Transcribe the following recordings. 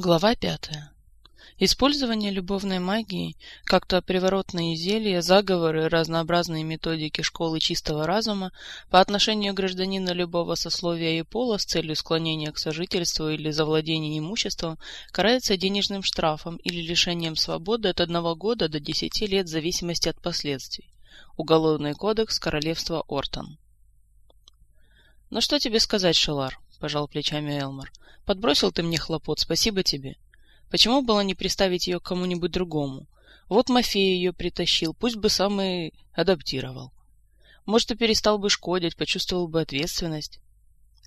Глава пятая. Использование любовной магии, как то приворотные зелья, заговоры, разнообразные методики школы чистого разума по отношению к гражданину любого сословия и пола с целью склонения к сожительству или завладения имуществом карается денежным штрафом или лишением свободы от одного года до десяти лет в зависимости от последствий. Уголовный кодекс Королевства Ортон. «Ну что тебе сказать, Шелар?» — пожал плечами Элмор. «Подбросил ты мне хлопот, спасибо тебе. Почему было не приставить ее к кому-нибудь другому? Вот Мафей ее притащил, пусть бы сам и адаптировал. Может, и перестал бы шкодить, почувствовал бы ответственность».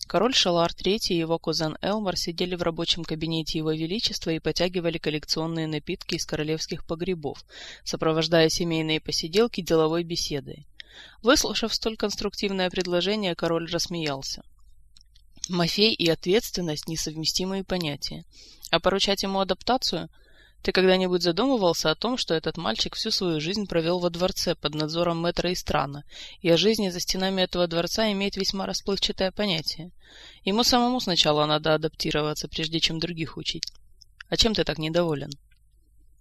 Король Шалар III и его кузен Элмор сидели в рабочем кабинете Его Величества и потягивали коллекционные напитки из королевских погребов, сопровождая семейные посиделки деловой беседой. Выслушав столь конструктивное предложение, король рассмеялся. Мафей и ответственность – несовместимые понятия. А поручать ему адаптацию? Ты когда-нибудь задумывался о том, что этот мальчик всю свою жизнь провел во дворце под надзором мэтра и страна, и о жизни за стенами этого дворца имеет весьма расплывчатое понятие? Ему самому сначала надо адаптироваться, прежде чем других учить. А чем ты так недоволен?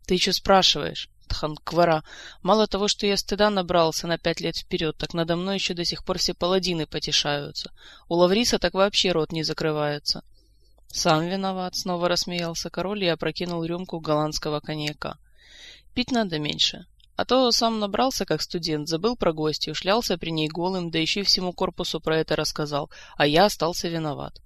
Ты еще спрашиваешь. Тханквара. Мало того, что я стыда набрался на пять лет вперед, так надо мной еще до сих пор все паладины потешаются. У Лавриса так вообще рот не закрывается. Сам виноват, снова рассмеялся король и опрокинул рюмку голландского коньяка. Пить надо меньше. А то сам набрался, как студент, забыл про гостью, шлялся при ней голым, да еще всему корпусу про это рассказал, а я остался виноват.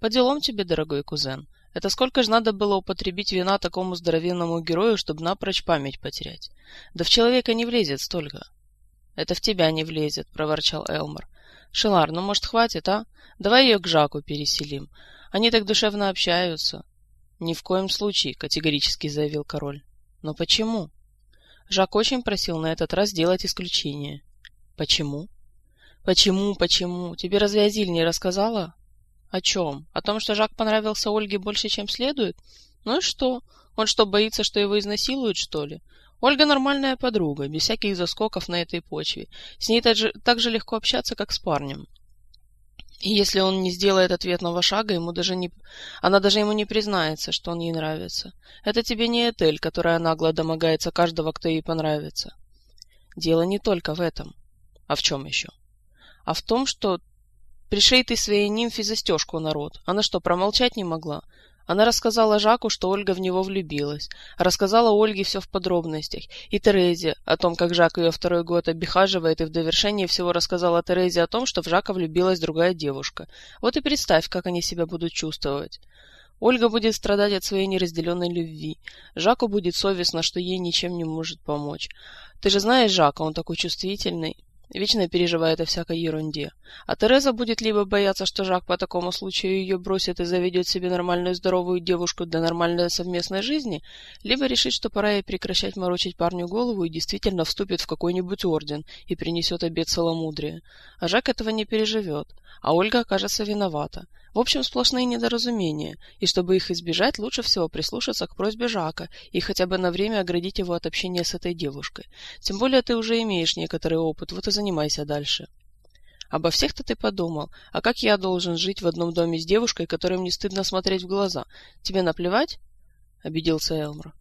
По делам тебе, дорогой кузен. Это сколько же надо было употребить вина такому здоровенному герою, чтобы напрочь память потерять? Да в человека не влезет столько. — Это в тебя не влезет, — проворчал Элмор. — Шелар, ну, может, хватит, а? Давай ее к Жаку переселим. Они так душевно общаются. — Ни в коем случае, — категорически заявил король. — Но почему? Жак очень просил на этот раз сделать исключение. — Почему? — Почему, почему? Тебе разве Азиль не рассказала? О чем? О том, что Жак понравился Ольге больше, чем следует? Ну и что? Он что, боится, что его изнасилуют, что ли? Ольга нормальная подруга, без всяких заскоков на этой почве. С ней так же, так же легко общаться, как с парнем. И если он не сделает ответного шага, ему даже не... она даже ему не признается, что он ей нравится. Это тебе не Этель, которая нагло домогается каждого, кто ей понравится. Дело не только в этом. А в чем еще? А в том, что Пришей ты своей нимфе застежку, народ. Она что, промолчать не могла? Она рассказала Жаку, что Ольга в него влюбилась. Рассказала Ольге все в подробностях. И Терезе о том, как Жак ее второй год обихаживает, и в довершение всего рассказала Терезе о том, что в Жака влюбилась другая девушка. Вот и представь, как они себя будут чувствовать. Ольга будет страдать от своей неразделенной любви. Жаку будет совестно, что ей ничем не может помочь. Ты же знаешь Жака, он такой чувствительный. Вечно переживает о всякой ерунде. А Тереза будет либо бояться, что Жак по такому случаю ее бросит и заведет себе нормальную здоровую девушку для нормальной совместной жизни, либо решит, что пора ей прекращать морочить парню голову и действительно вступит в какой-нибудь орден и принесет обед целомудрия. А Жак этого не переживет, а Ольга окажется виновата. В общем, сплошные недоразумения, и чтобы их избежать, лучше всего прислушаться к просьбе Жака и хотя бы на время оградить его от общения с этой девушкой. Тем более ты уже имеешь некоторый опыт, вот и занимайся дальше. Обо всех-то ты подумал. А как я должен жить в одном доме с девушкой, которой мне стыдно смотреть в глаза? Тебе наплевать? — обиделся Элмор.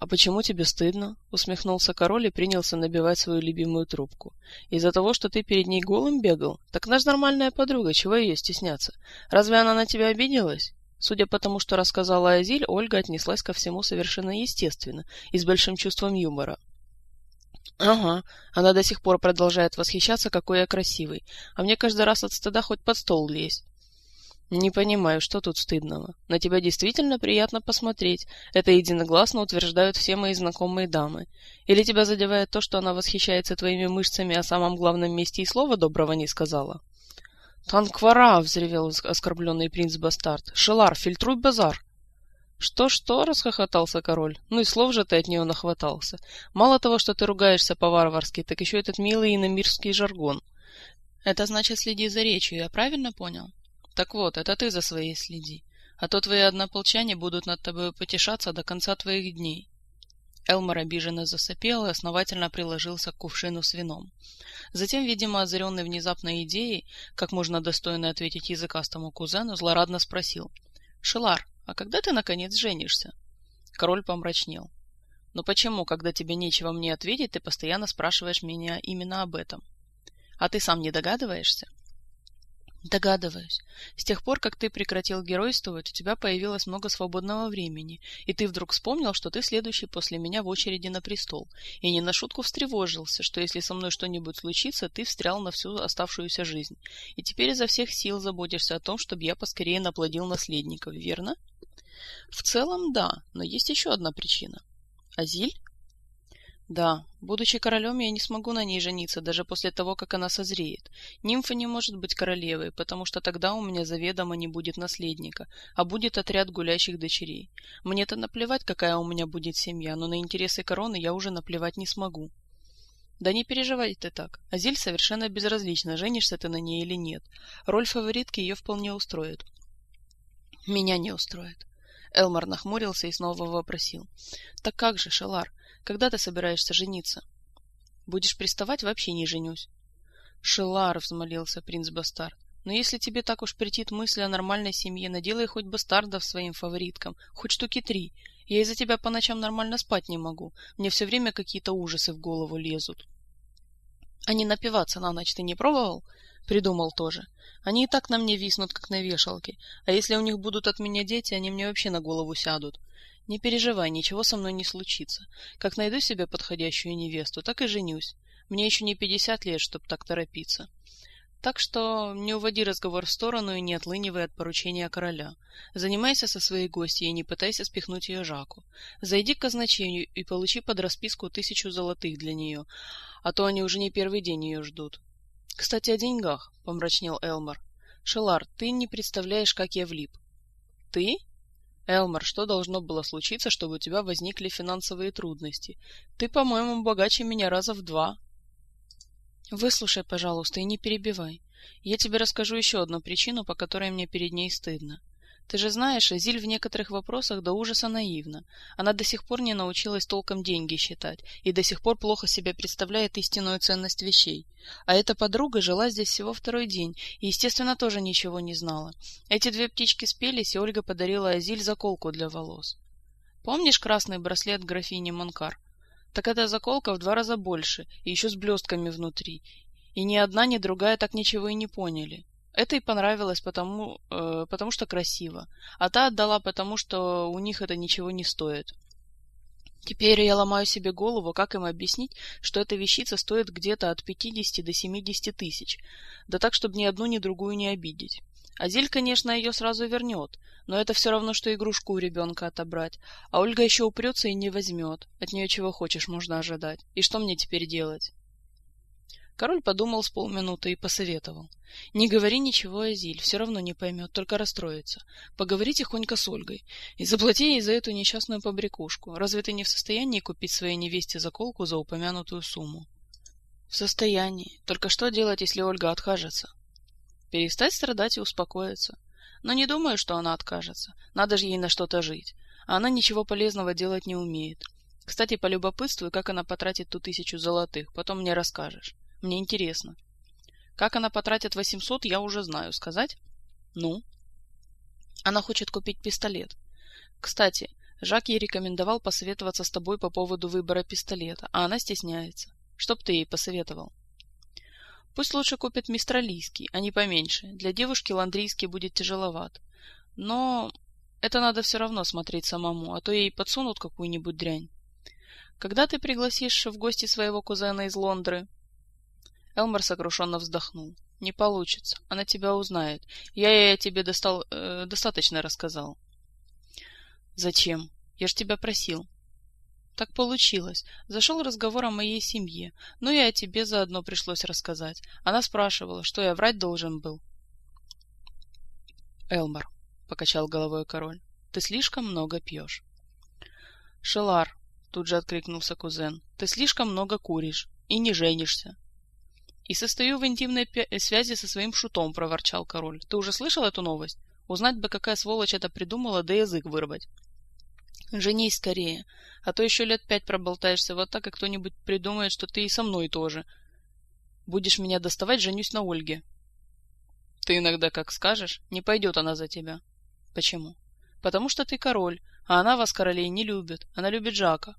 «А почему тебе стыдно?» — усмехнулся король и принялся набивать свою любимую трубку. «Из-за того, что ты перед ней голым бегал? Так наш нормальная подруга, чего ее стесняться? Разве она на тебя обиделась?» Судя по тому, что рассказала Азиль, Ольга отнеслась ко всему совершенно естественно и с большим чувством юмора. «Ага, она до сих пор продолжает восхищаться, какой я красивый, а мне каждый раз от стыда хоть под стол лезть. «Не понимаю, что тут стыдного? На тебя действительно приятно посмотреть. Это единогласно утверждают все мои знакомые дамы. Или тебя задевает то, что она восхищается твоими мышцами, а самом главном месте и слова доброго не сказала?» «Танквара!» — взревел оскорбленный принц Бастард. «Шелар, фильтруй базар!» «Что-что?» — расхохотался король. «Ну и слов же ты от нее нахватался. Мало того, что ты ругаешься по-варварски, так еще этот милый иномирский жаргон». «Это значит, следи за речью, я правильно понял?» Так вот, это ты за своей следи, а то твои однополчане будут над тобой потешаться до конца твоих дней. Элмор обиженно засопел и основательно приложился к кувшину с вином. Затем, видимо, озаренный внезапной идеей, как можно достойно ответить языкастому кузену, злорадно спросил. — Шелар, А когда ты, наконец, женишься? Король помрачнел. Но почему, когда тебе нечего мне ответить, ты постоянно спрашиваешь меня именно об этом? А ты сам не догадываешься? Догадываюсь. С тех пор, как ты прекратил геройствовать, у тебя появилось много свободного времени, и ты вдруг вспомнил, что ты следующий после меня в очереди на престол, и не на шутку встревожился, что если со мной что-нибудь случится, ты встрял на всю оставшуюся жизнь, и теперь изо всех сил заботишься о том, чтобы я поскорее наплодил наследников, верно? В целом, да, но есть еще одна причина. Азиль? Да, будучи королем, я не смогу на ней жениться даже после того, как она созреет. Нимфа не может быть королевой, потому что тогда у меня заведомо не будет наследника, а будет отряд гулящих дочерей. Мне-то наплевать, какая у меня будет семья, но на интересы короны я уже наплевать не смогу. Да не переживай ты так. Азиль совершенно безразлична, женишься ты на ней или нет. Роль фаворитки ее вполне устроит. Меня не устроит. Элмар нахмурился и снова вопросил. Так как же, Шалар, когда ты собираешься жениться? Будешь приставать, вообще не женюсь. Шелар, взмолился принц Бастард. Но если тебе так уж претит мысль о нормальной семье, наделай хоть бастардов своим фавориткам, хоть штуки три. Я из-за тебя по ночам нормально спать не могу. Мне все время какие-то ужасы в голову лезут. А не напиваться на ночь ты не пробовал? Придумал тоже. Они и так на мне виснут, как на вешалке. А если у них будут от меня дети, они мне вообще на голову сядут. Не переживай, ничего со мной не случится. Как найду себе подходящую невесту, так и женюсь. Мне еще не пятьдесят лет, чтоб так торопиться. Так что не уводи разговор в сторону и не отлынивай от поручения короля. Занимайся со своей гостьей и не пытайся спихнуть ее Жаку. Зайди к казначению и получи под расписку тысячу золотых для нее, а то они уже не первый день ее ждут. — Кстати, о деньгах, — помрачнел Элмар. — Шелар, ты не представляешь, как я влип. — Ты? Элмар, что должно было случиться, чтобы у тебя возникли финансовые трудности? Ты, по-моему, богаче меня раза в два. Выслушай, пожалуйста, и не перебивай. Я тебе расскажу еще одну причину, по которой мне перед ней стыдно. Ты же знаешь, Азиль в некоторых вопросах до ужаса наивна. Она до сих пор не научилась толком деньги считать и до сих пор плохо себе представляет истинную ценность вещей. А эта подруга жила здесь всего второй день и, естественно, тоже ничего не знала. Эти две птички спелись, и Ольга подарила Азиль заколку для волос. Помнишь красный браслет графини Монкар? Так эта заколка в два раза больше, и еще с блестками внутри. И ни одна, ни другая так ничего и не поняли. Это и понравилось, потому, э, потому что красиво. А та отдала, потому что у них это ничего не стоит. Теперь я ломаю себе голову, как им объяснить, что эта вещица стоит где-то от 50 до 70 тысяч. Да так, чтобы ни одну, ни другую не обидеть. Азель, конечно, ее сразу вернет, но это все равно, что игрушку у ребенка отобрать. А Ольга еще упрется и не возьмет. От нее чего хочешь можно ожидать. И что мне теперь делать? Король подумал с полминуты и посоветовал. Не говори ничего, Азиль, все равно не поймет, только расстроится. Поговори тихонько с Ольгой и заплати ей за эту несчастную побрякушку. Разве ты не в состоянии купить своей невесте заколку за упомянутую сумму? В состоянии. Только что делать, если Ольга откажется? Перестать страдать и успокоиться. Но не думаю, что она откажется. Надо же ей на что-то жить. А она ничего полезного делать не умеет. Кстати, полюбопытствуй, как она потратит ту тысячу золотых, потом мне расскажешь. Мне интересно. Как она потратит 800, я уже знаю. Сказать? Ну? Она хочет купить пистолет. Кстати, Жак ей рекомендовал посоветоваться с тобой по поводу выбора пистолета, а она стесняется. Что б ты ей посоветовал? Пусть лучше купит мистралийский, а не поменьше. Для девушки ландрийский будет тяжеловат. Но это надо все равно смотреть самому, а то ей подсунут какую-нибудь дрянь. Когда ты пригласишь в гости своего кузена из Лондры? Элмар сокрушенно вздохнул. «Не получится. Она тебя узнает. Я ей о тебе достал, э, достаточно рассказал». «Зачем? Я ж тебя просил». «Так получилось. Зашел разговор о моей семье. Ну и о тебе заодно пришлось рассказать. Она спрашивала, что я врать должен был». «Элмар», — покачал головой король, — «ты слишком много пьешь». «Шелар», — тут же откликнулся кузен, — «ты слишком много куришь и не женишься. «И состою в интимной э, связи со своим шутом», — проворчал король. «Ты уже слышал эту новость? Узнать бы, какая сволочь это придумала, да язык вырвать». «Женись скорее, а то еще лет пять проболтаешься вот так, и кто-нибудь придумает, что ты и со мной тоже. Будешь меня доставать, женюсь на Ольге». «Ты иногда как скажешь, не пойдет она за тебя». «Почему?» Потому что ты король, а она вас, королей, не любит. Она любит Жака.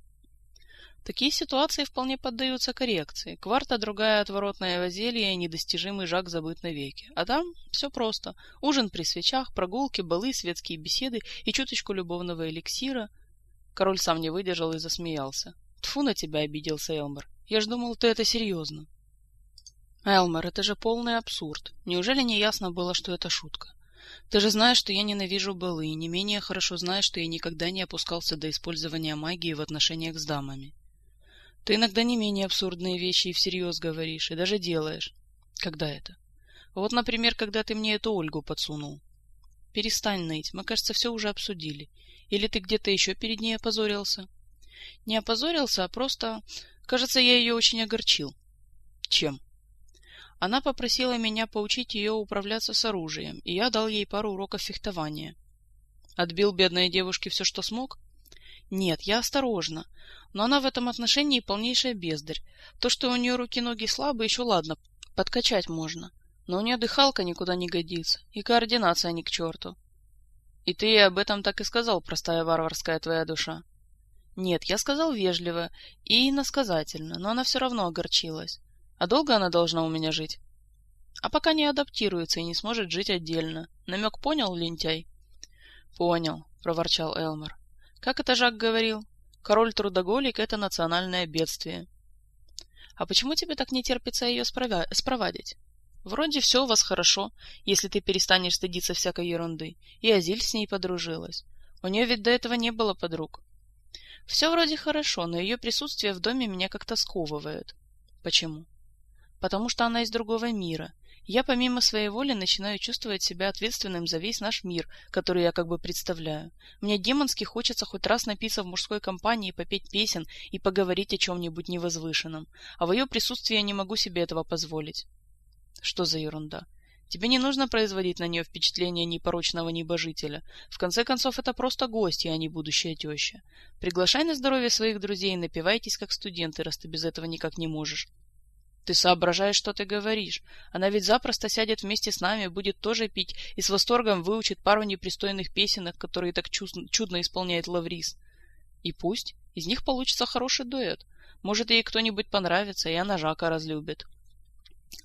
Такие ситуации вполне поддаются коррекции. Кварта другая отворотное возелье и недостижимый Жак забыт навеки. А там все просто. Ужин при свечах, прогулки, балы, светские беседы и чуточку любовного эликсира. Король сам не выдержал и засмеялся. Тфу на тебя, обиделся Элмар. Я ж думал, ты это серьезно. Элмар, это же полный абсурд. Неужели не ясно было, что это шутка? Ты же знаешь, что я ненавижу балы, и не менее хорошо знаешь, что я никогда не опускался до использования магии в отношениях с дамами. Ты иногда не менее абсурдные вещи и всерьез говоришь, и даже делаешь. Когда это? Вот, например, когда ты мне эту Ольгу подсунул. Перестань ныть, мы, кажется, все уже обсудили. Или ты где-то еще перед ней опозорился? Не опозорился, а просто... Кажется, я ее очень огорчил. Чем? Она попросила меня поучить ее управляться с оружием, и я дал ей пару уроков фехтования. Отбил бедной девушке все, что смог? Нет, я осторожно. Но она в этом отношении полнейшая бездарь. То, что у нее руки-ноги слабые, еще ладно, подкачать можно. Но у нее дыхалка никуда не годится, и координация ни к черту. И ты об этом так и сказал, простая варварская твоя душа. Нет, я сказал вежливо и иносказательно, но она все равно огорчилась. А долго она должна у меня жить? А пока не адаптируется и не сможет жить отдельно. Намек понял, лентяй? Понял, проворчал Элмар. Как это Жак говорил? Король-трудоголик — это национальное бедствие. А почему тебе так не терпится ее спровадить? Вроде все у вас хорошо, если ты перестанешь стыдиться всякой ерунды. И Азиль с ней подружилась. У нее ведь до этого не было подруг. Все вроде хорошо, но ее присутствие в доме меня как-то сковывает. Почему? Потому что она из другого мира, я помимо своей воли начинаю чувствовать себя ответственным за весь наш мир, который я как бы представляю. Мне демонски хочется хоть раз напиться в мужской компании, попеть песен и поговорить о чем-нибудь невозвышенном, а в ее присутствии я не могу себе этого позволить. Что за ерунда? Тебе не нужно производить на нее впечатление непорочного небожителя. В конце концов, это просто гостья, а не будущая теща. Приглашай на здоровье своих друзей и напивайтесь, как студенты, раз ты без этого никак не можешь. Ты соображаешь, что ты говоришь. Она ведь запросто сядет вместе с нами, будет тоже пить и с восторгом выучит пару непристойных песенок, которые так чудно исполняет Лаврис. И пусть. Из них получится хороший дуэт. Может, ей кто-нибудь понравится, и она Жака разлюбит.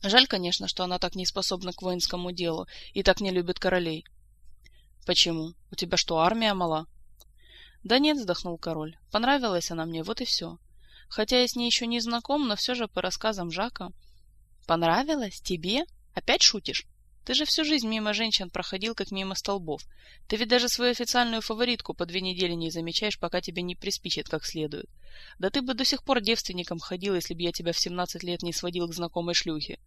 Жаль, конечно, что она так не способна к воинскому делу и так не любит королей. Почему? У тебя что, армия мала? Да нет, вздохнул король. Понравилась она мне, вот и все. Хотя я с ней еще не знаком, но все же по рассказам Жака. Понравилось? Тебе? Опять шутишь? Ты же всю жизнь мимо женщин проходил, как мимо столбов. Ты ведь даже свою официальную фаворитку по две недели не замечаешь, пока тебе не приспичит как следует. Да ты бы до сих пор девственником ходил, если бы я тебя в семнадцать лет не сводил к знакомой шлюхе.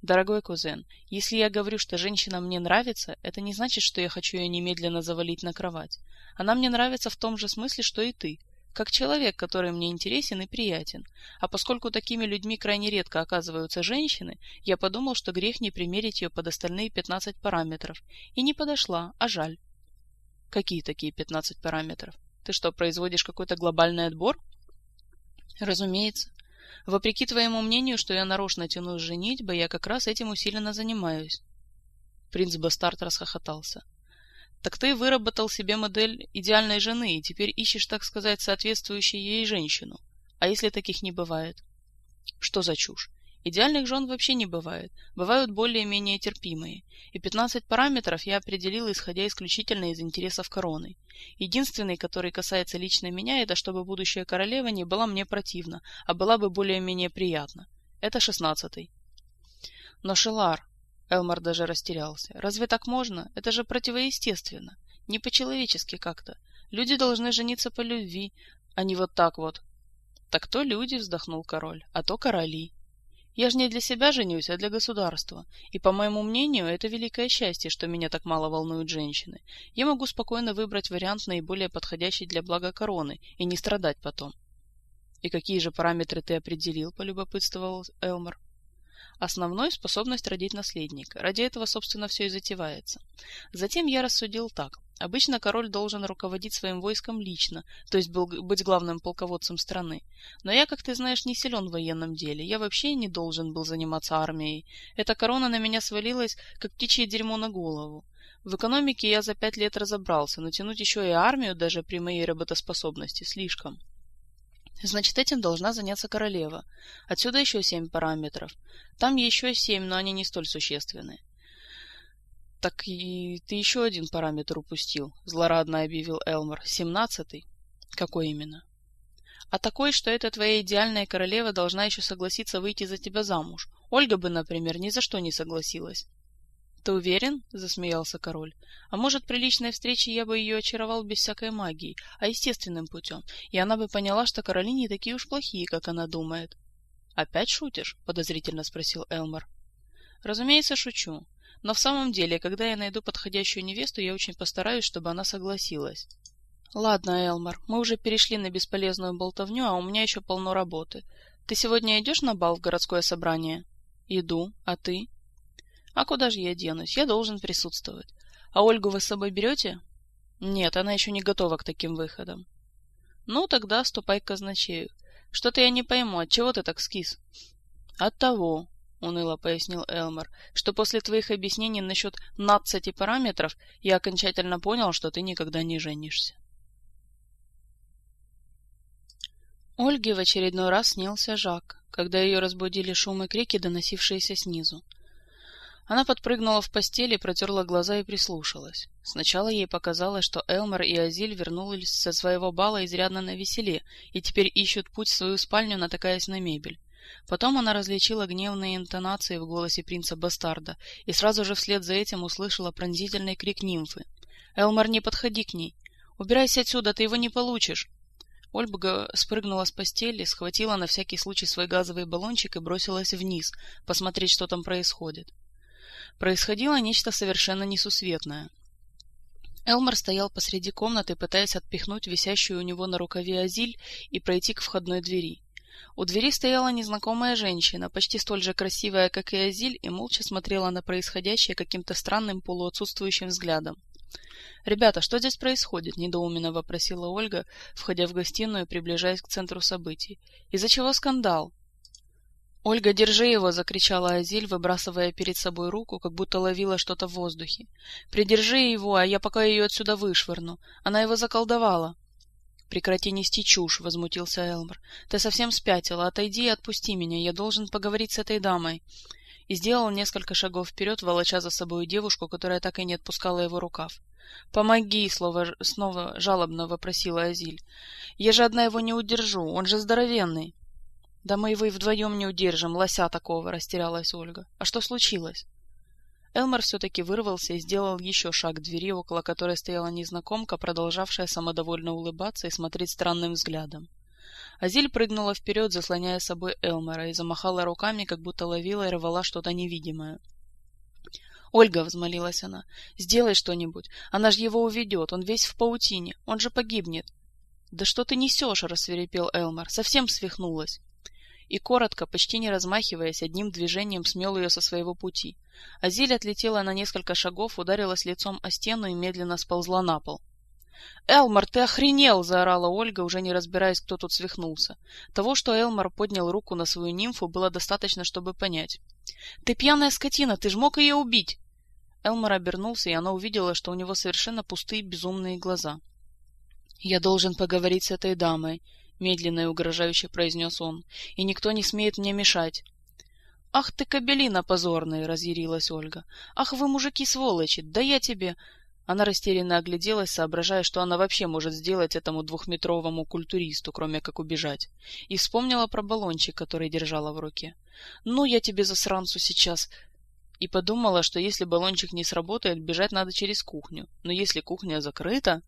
Дорогой кузен, если я говорю, что женщина мне нравится, это не значит, что я хочу ее немедленно завалить на кровать. Она мне нравится в том же смысле, что и ты как человек, который мне интересен и приятен. А поскольку такими людьми крайне редко оказываются женщины, я подумал, что грех не примерить ее под остальные 15 параметров. И не подошла, а жаль. Какие такие 15 параметров? Ты что, производишь какой-то глобальный отбор? Разумеется. Вопреки твоему мнению, что я нарочно тяну с женитьбой, я как раз этим усиленно занимаюсь. Принц Бастард расхохотался. Так ты выработал себе модель идеальной жены и теперь ищешь, так сказать, соответствующую ей женщину. А если таких не бывает? Что за чушь? Идеальных жен вообще не бывает. Бывают более-менее терпимые. И 15 параметров я определил, исходя исключительно из интересов короны. Единственный, который касается лично меня, это чтобы будущая королева не была мне противна, а была бы более-менее приятна. Это шестнадцатый. Но, Шелар, Элмар даже растерялся. Разве так можно? Это же противоестественно. Не по-человечески как-то. Люди должны жениться по любви, а не вот так вот. Так то люди, вздохнул король, а то короли. Я же не для себя женюсь, а для государства. И, по моему мнению, это великое счастье, что меня так мало волнуют женщины. Я могу спокойно выбрать вариант наиболее подходящий для блага короны и не страдать потом. И какие же параметры ты определил, полюбопытствовал Элмар. Основной – способность родить наследника. Ради этого, собственно, все и затевается. Затем я рассудил так. Обычно король должен руководить своим войском лично, то есть был, быть главным полководцем страны. Но я, как ты знаешь, не силен в военном деле. Я вообще не должен был заниматься армией. Эта корона на меня свалилась, как птичье дерьмо на голову. В экономике я за пять лет разобрался, но тянуть еще и армию даже при моей работоспособности слишком. Значит, этим должна заняться королева. Отсюда еще семь параметров. Там еще семь, но они не столь существенны. Так и ты еще один параметр упустил, злорадно объявил Элмор. Семнадцатый? Какой именно? А такой, что эта твоя идеальная королева должна еще согласиться выйти за тебя замуж. Ольга бы, например, ни за что не согласилась. «Ты уверен?» — засмеялся король. «А может, при личной встрече я бы ее очаровал без всякой магии, а естественным путем, и она бы поняла, что короли не такие уж плохие, как она думает». «Опять шутишь?» — подозрительно спросил Элмор. «Разумеется, шучу. Но в самом деле, когда я найду подходящую невесту, я очень постараюсь, чтобы она согласилась». «Ладно, Элмор, мы уже перешли на бесполезную болтовню, а у меня еще полно работы. Ты сегодня идешь на бал в городское собрание?» «Иду. А ты?» А куда же я денусь? Я должен присутствовать. А Ольгу вы с собой берете? Нет, она еще не готова к таким выходам. Ну, тогда ступай к казначею. Что-то я не пойму, от чего ты так скис? От того, уныло пояснил Элмор, что после твоих объяснений насчет надцати параметров я окончательно понял, что ты никогда не женишься. Ольге в очередной раз снился Жак, когда ее разбудили шум и крики, доносившиеся снизу. Она подпрыгнула в постели, протерла глаза и прислушалась. Сначала ей показалось, что Элмер и Азиль вернулись со своего бала изрядно на веселе и теперь ищут путь в свою спальню, натыкаясь на мебель. Потом она различила гневные интонации в голосе принца-бастарда и сразу же вслед за этим услышала пронзительный крик нимфы. «Элмар, не подходи к ней! Убирайся отсюда, ты его не получишь!» Ольга спрыгнула с постели, схватила на всякий случай свой газовый баллончик и бросилась вниз, посмотреть, что там происходит происходило нечто совершенно несусветное. Элмар стоял посреди комнаты, пытаясь отпихнуть висящую у него на рукаве Азиль и пройти к входной двери. У двери стояла незнакомая женщина, почти столь же красивая, как и Азиль, и молча смотрела на происходящее каким-то странным полуотсутствующим взглядом. «Ребята, что здесь происходит?» — недоуменно вопросила Ольга, входя в гостиную и приближаясь к центру событий. «Из-за чего скандал?» «Ольга, держи его!» — закричала Азиль, выбрасывая перед собой руку, как будто ловила что-то в воздухе. «Придержи его, а я пока ее отсюда вышвырну. Она его заколдовала». «Прекрати нести чушь!» — возмутился Элмор. «Ты совсем спятила. Отойди и отпусти меня. Я должен поговорить с этой дамой». И сделал несколько шагов вперед, волоча за собой девушку, которая так и не отпускала его рукав. «Помоги!» — слово снова жалобно вопросила Азиль. «Я же одна его не удержу. Он же здоровенный!» Да мы его и вдвоем не удержим, лося такого, растерялась Ольга. А что случилось? Элмар все-таки вырвался и сделал еще шаг к двери, около которой стояла незнакомка, продолжавшая самодовольно улыбаться и смотреть странным взглядом. Азиль прыгнула вперед, заслоняя собой Элмара, и замахала руками, как будто ловила и рвала что-то невидимое. «Ольга», — взмолилась она, — «сделай что-нибудь. Она же его уведет, он весь в паутине, он же погибнет». «Да что ты несешь?» — рассверепел Элмар. «Совсем свихнулась» и коротко, почти не размахиваясь, одним движением смел ее со своего пути. Азиль отлетела на несколько шагов, ударилась лицом о стену и медленно сползла на пол. «Элмар, ты охренел!» — заорала Ольга, уже не разбираясь, кто тут свихнулся. Того, что Элмар поднял руку на свою нимфу, было достаточно, чтобы понять. «Ты пьяная скотина! Ты ж мог ее убить!» Элмар обернулся, и она увидела, что у него совершенно пустые безумные глаза. «Я должен поговорить с этой дамой», — медленно и угрожающе произнес он, — «и никто не смеет мне мешать». «Ах ты, кабелина позорная!» — разъярилась Ольга. «Ах вы, мужики, сволочи! Да я тебе...» Она растерянно огляделась, соображая, что она вообще может сделать этому двухметровому культуристу, кроме как убежать. И вспомнила про баллончик, который держала в руке. «Ну, я тебе засранцу сейчас...» И подумала, что если баллончик не сработает, бежать надо через кухню. Но если кухня закрыта...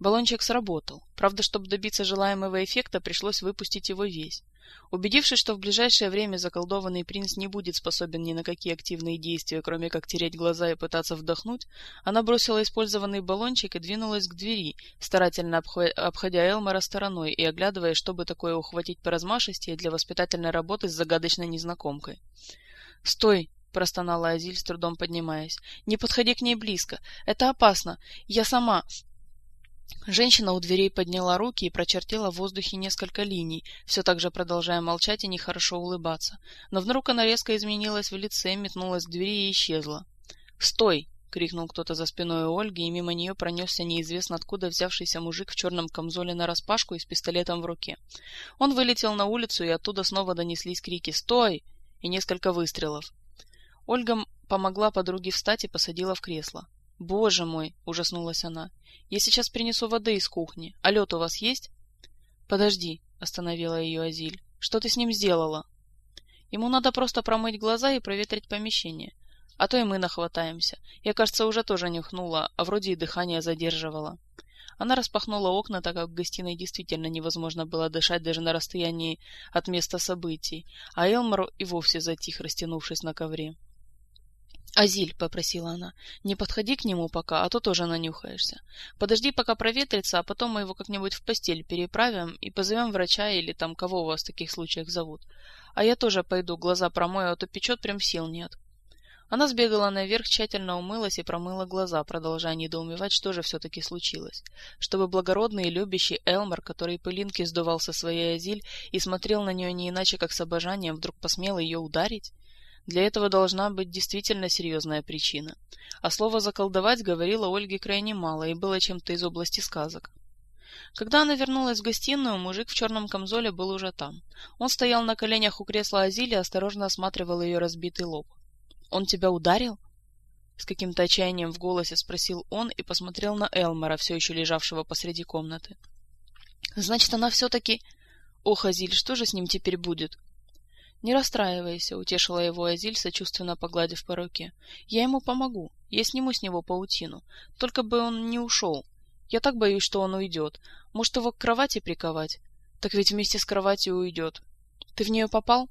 Баллончик сработал. Правда, чтобы добиться желаемого эффекта, пришлось выпустить его весь. Убедившись, что в ближайшее время заколдованный принц не будет способен ни на какие активные действия, кроме как тереть глаза и пытаться вдохнуть, она бросила использованный баллончик и двинулась к двери, старательно обходя Элмора стороной и оглядывая, чтобы такое ухватить по размашистее для воспитательной работы с загадочной незнакомкой. «Стой!» — простонала Азиль, с трудом поднимаясь. «Не подходи к ней близко. Это опасно. Я сама. Женщина у дверей подняла руки и прочертила в воздухе несколько линий, все так же продолжая молчать и нехорошо улыбаться. Но вдруг она резко изменилась в лице, метнулась к двери и исчезла. «Стой!» — крикнул кто-то за спиной у Ольги, и мимо нее пронесся неизвестно откуда взявшийся мужик в черном камзоле нараспашку и с пистолетом в руке. Он вылетел на улицу, и оттуда снова донеслись крики «Стой!» и несколько выстрелов. Ольга помогла подруге встать и посадила в кресло. «Боже мой!» — ужаснулась она. «Я сейчас принесу воды из кухни. А лед у вас есть?» «Подожди!» — остановила ее Азиль. «Что ты с ним сделала?» «Ему надо просто промыть глаза и проветрить помещение. А то и мы нахватаемся. Я, кажется, уже тоже нюхнула, а вроде и дыхание задерживала. Она распахнула окна, так как в гостиной действительно невозможно было дышать даже на расстоянии от места событий, а Элмор и вовсе затих, растянувшись на ковре. «Азиль», — попросила она, — «не подходи к нему пока, а то тоже нанюхаешься. Подожди, пока проветрится, а потом мы его как-нибудь в постель переправим и позовем врача или там кого у вас в таких случаях зовут. А я тоже пойду, глаза промою, а то печет прям сил нет». Она сбегала наверх, тщательно умылась и промыла глаза, продолжая недоумевать, что же все-таки случилось. Чтобы благородный и любящий Элмар, который пылинки сдувал со своей Азиль и смотрел на нее не иначе, как с обожанием, вдруг посмел ее ударить? Для этого должна быть действительно серьезная причина. А слово «заколдовать» говорило Ольге крайне мало и было чем-то из области сказок. Когда она вернулась в гостиную, мужик в черном камзоле был уже там. Он стоял на коленях у кресла Азили и осторожно осматривал ее разбитый лоб. Он тебя ударил? С каким-то отчаянием в голосе спросил он и посмотрел на Элмора, все еще лежавшего посреди комнаты. Значит, она все-таки... Ох, Азиль, что же с ним теперь будет? Не расстраивайся, утешила его Азиль, сочувственно погладив по руке. Я ему помогу. Я сниму с него паутину. Только бы он не ушел. Я так боюсь, что он уйдет. Может, его к кровати приковать? Так ведь вместе с кроватью уйдет. Ты в нее попал?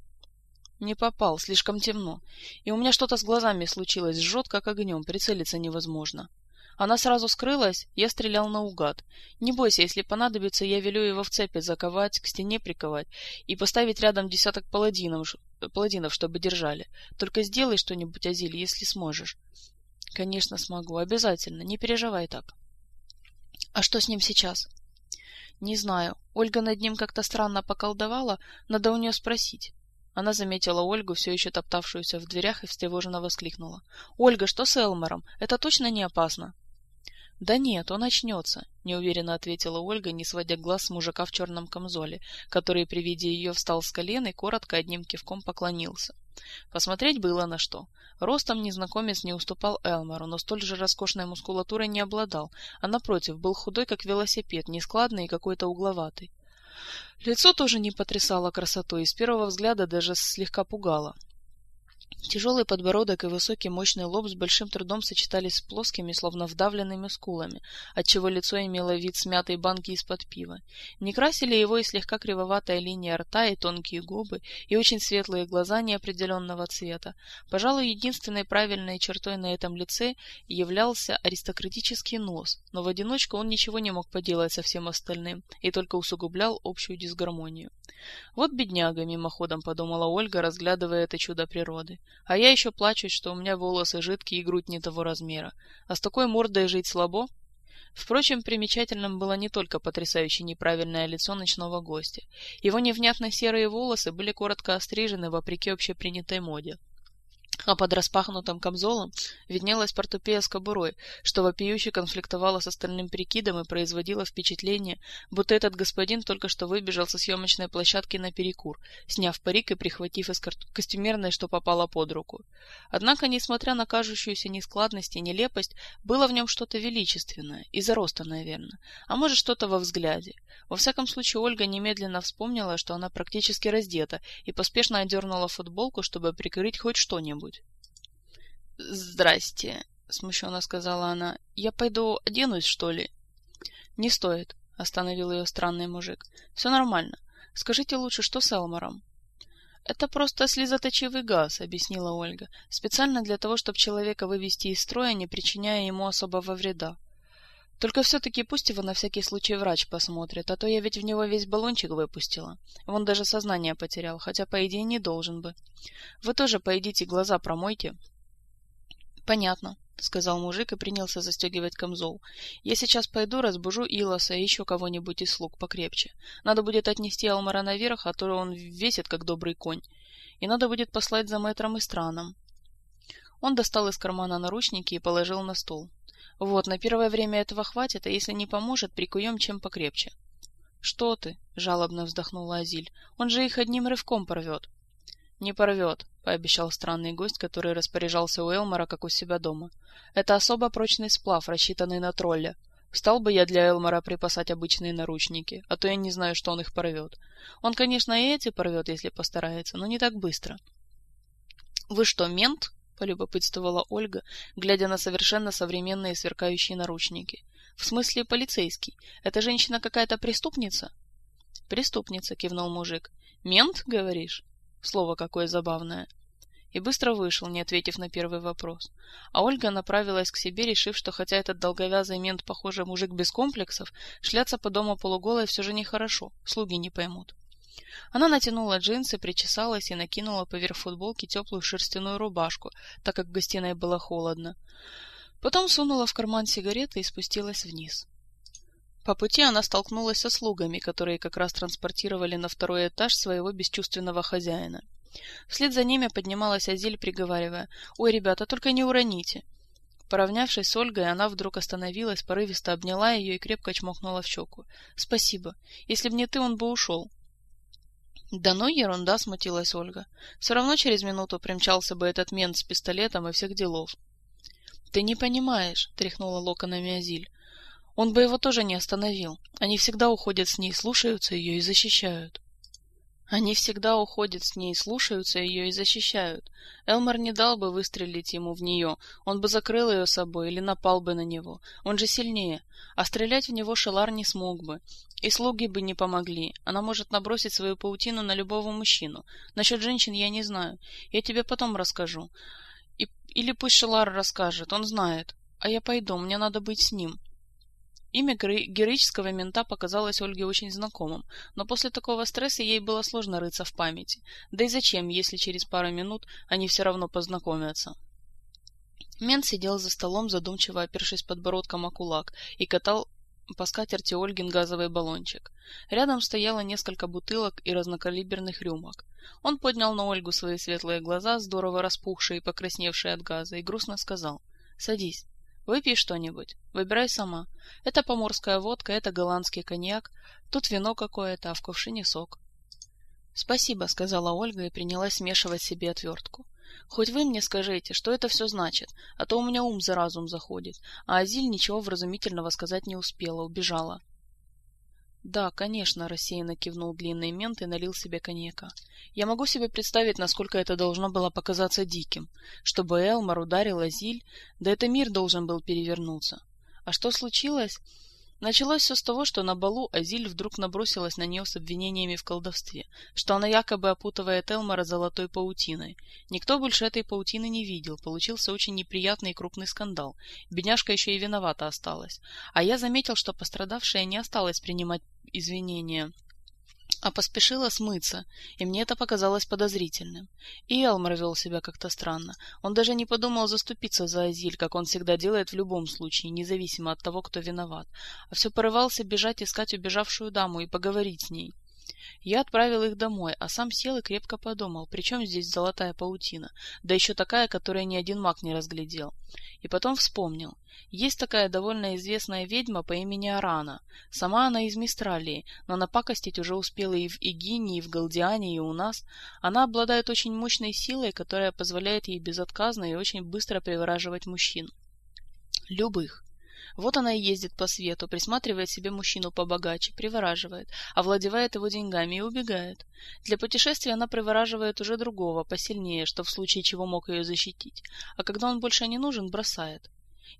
Не попал, слишком темно. И у меня что-то с глазами случилось, жжет как огнем, прицелиться невозможно. Она сразу скрылась, я стрелял наугад. Не бойся, если понадобится, я велю его в цепи заковать, к стене приковать и поставить рядом десяток паладинов, паладинов чтобы держали. Только сделай что-нибудь, Азиль, если сможешь. Конечно, смогу, обязательно, не переживай так. А что с ним сейчас? Не знаю. Ольга над ним как-то странно поколдовала, надо у нее спросить. Она заметила Ольгу, все еще топтавшуюся в дверях, и встревоженно воскликнула. «Ольга, что с Элмором? Это точно не опасно?» «Да нет, он очнется», — неуверенно ответила Ольга, не сводя глаз с мужика в черном камзоле, который при виде ее встал с колен и коротко одним кивком поклонился. Посмотреть было на что. Ростом незнакомец не уступал Элмору, но столь же роскошной мускулатурой не обладал, а напротив, был худой, как велосипед, нескладный и какой-то угловатый. Лицо тоже не потрясало красотой и с первого взгляда даже слегка пугало. Тяжелый подбородок и высокий мощный лоб с большим трудом сочетались с плоскими, словно вдавленными скулами, отчего лицо имело вид смятой банки из-под пива. Не красили его и слегка кривоватая линия рта, и тонкие губы, и очень светлые глаза неопределенного цвета. Пожалуй, единственной правильной чертой на этом лице являлся аристократический нос, но в одиночку он ничего не мог поделать со всем остальным и только усугублял общую дисгармонию. Вот бедняга, мимоходом подумала Ольга, разглядывая это чудо природы. А я еще плачусь, что у меня волосы жидкие и грудь не того размера. А с такой мордой жить слабо? Впрочем, примечательным было не только потрясающе неправильное лицо ночного гостя. Его невнятно серые волосы были коротко острижены вопреки общепринятой моде а под распахнутым камзолом виднелась портупея с кобурой, что вопиюще конфликтовало с остальным прикидом и производило впечатление, будто этот господин только что выбежал со съемочной площадки на перекур, сняв парик и прихватив из костюмерной, что попало под руку. Однако, несмотря на кажущуюся нескладность и нелепость, было в нем что-то величественное, из-за роста, наверное, а может что-то во взгляде. Во всяком случае, Ольга немедленно вспомнила, что она практически раздета, и поспешно одернула футболку, чтобы прикрыть хоть что-нибудь. «Здрасте», — смущенно сказала она. «Я пойду оденусь, что ли?» «Не стоит», — остановил ее странный мужик. «Все нормально. Скажите лучше, что с Элмором?» «Это просто слезоточивый газ», — объяснила Ольга. «Специально для того, чтобы человека вывести из строя, не причиняя ему особого вреда. Только все-таки пусть его на всякий случай врач посмотрит, а то я ведь в него весь баллончик выпустила. Вон даже сознание потерял, хотя, по идее, не должен бы. Вы тоже пойдите глаза промойте. Понятно, сказал мужик и принялся застегивать камзол. Я сейчас пойду разбужу Илоса и еще кого-нибудь из слуг покрепче. Надо будет отнести Алмара наверх, а то он весит, как добрый конь. И надо будет послать за мэтром и страном. Он достал из кармана наручники и положил на стол. «Вот, на первое время этого хватит, а если не поможет, прикуем чем покрепче». «Что ты?» — жалобно вздохнула Азиль. «Он же их одним рывком порвет». «Не порвет», — пообещал странный гость, который распоряжался у Элмора, как у себя дома. «Это особо прочный сплав, рассчитанный на тролля. Стал бы я для Элмора припасать обычные наручники, а то я не знаю, что он их порвет. Он, конечно, и эти порвет, если постарается, но не так быстро». «Вы что, мент?» — полюбопытствовала Ольга, глядя на совершенно современные сверкающие наручники. «В смысле полицейский? Эта женщина какая-то преступница?» «Преступница», — кивнул мужик. «Мент, говоришь?» Слово какое забавное. И быстро вышел, не ответив на первый вопрос. А Ольга направилась к себе, решив, что хотя этот долговязый мент, похоже, мужик без комплексов, шляться по дому полуголой все же нехорошо, слуги не поймут. Она натянула джинсы, причесалась и накинула поверх футболки теплую шерстяную рубашку, так как в гостиной было холодно. Потом сунула в карман сигареты и спустилась вниз. По пути она столкнулась со слугами, которые как раз транспортировали на второй этаж своего бесчувственного хозяина. Вслед за ними поднималась Азиль, приговаривая «Ой, ребята, только не уроните!» Поравнявшись с Ольгой, она вдруг остановилась, порывисто обняла ее и крепко чмокнула в щеку. «Спасибо. Если б не ты, он бы ушел». «Да ну ерунда!» — смутилась Ольга. «Все равно через минуту примчался бы этот мент с пистолетом и всех делов». «Ты не понимаешь!» — тряхнула локонами Азиль. Он бы его тоже не остановил. Они всегда уходят с ней, слушаются ее и защищают. Они всегда уходят с ней, слушаются ее и защищают. Элмар не дал бы выстрелить ему в нее, он бы закрыл ее собой или напал бы на него. Он же сильнее. А стрелять в него Шелар не смог бы. И слуги бы не помогли. Она может набросить свою паутину на любого мужчину. Насчет женщин я не знаю. Я тебе потом расскажу. И... Или пусть Шелар расскажет, он знает. А я пойду, мне надо быть с ним. Имя героического мента показалось Ольге очень знакомым, но после такого стресса ей было сложно рыться в памяти. Да и зачем, если через пару минут они все равно познакомятся? Мент сидел за столом, задумчиво опершись подбородком о кулак, и катал по скатерти Ольгин газовый баллончик. Рядом стояло несколько бутылок и разнокалиберных рюмок. Он поднял на Ольгу свои светлые глаза, здорово распухшие и покрасневшие от газа, и грустно сказал «Садись». Выпей что-нибудь. Выбирай сама. Это поморская водка, это голландский коньяк. Тут вино какое-то, а в кувшине сок. «Спасибо», — сказала Ольга и принялась смешивать себе отвертку. «Хоть вы мне скажите, что это все значит, а то у меня ум за разум заходит». А Азиль ничего вразумительного сказать не успела, убежала. «Да, конечно», — рассеянно кивнул длинный мент и налил себе коньяка. «Я могу себе представить, насколько это должно было показаться диким. Чтобы Элмар ударил Азиль, да это мир должен был перевернуться. А что случилось? Началось все с того, что на балу Азиль вдруг набросилась на нее с обвинениями в колдовстве, что она якобы опутывает Элмара золотой паутиной. Никто больше этой паутины не видел, получился очень неприятный и крупный скандал. Бедняжка еще и виновата осталась. А я заметил, что пострадавшая не осталась принимать извинения а поспешила смыться, и мне это показалось подозрительным. И Элмар вел себя как-то странно. Он даже не подумал заступиться за Азиль, как он всегда делает в любом случае, независимо от того, кто виноват, а все порывался бежать искать убежавшую даму и поговорить с ней. Я отправил их домой, а сам сел и крепко подумал, при чем здесь золотая паутина, да еще такая, которую ни один маг не разглядел. И потом вспомнил. Есть такая довольно известная ведьма по имени Арана. Сама она из Мистралии, но напакостить уже успела и в Игине, и в Галдиане, и у нас. Она обладает очень мощной силой, которая позволяет ей безотказно и очень быстро привораживать мужчин. Любых. Вот она и ездит по свету, присматривает себе мужчину побогаче, привораживает, овладевает его деньгами и убегает. Для путешествия она привораживает уже другого, посильнее, что в случае чего мог ее защитить, а когда он больше не нужен, бросает.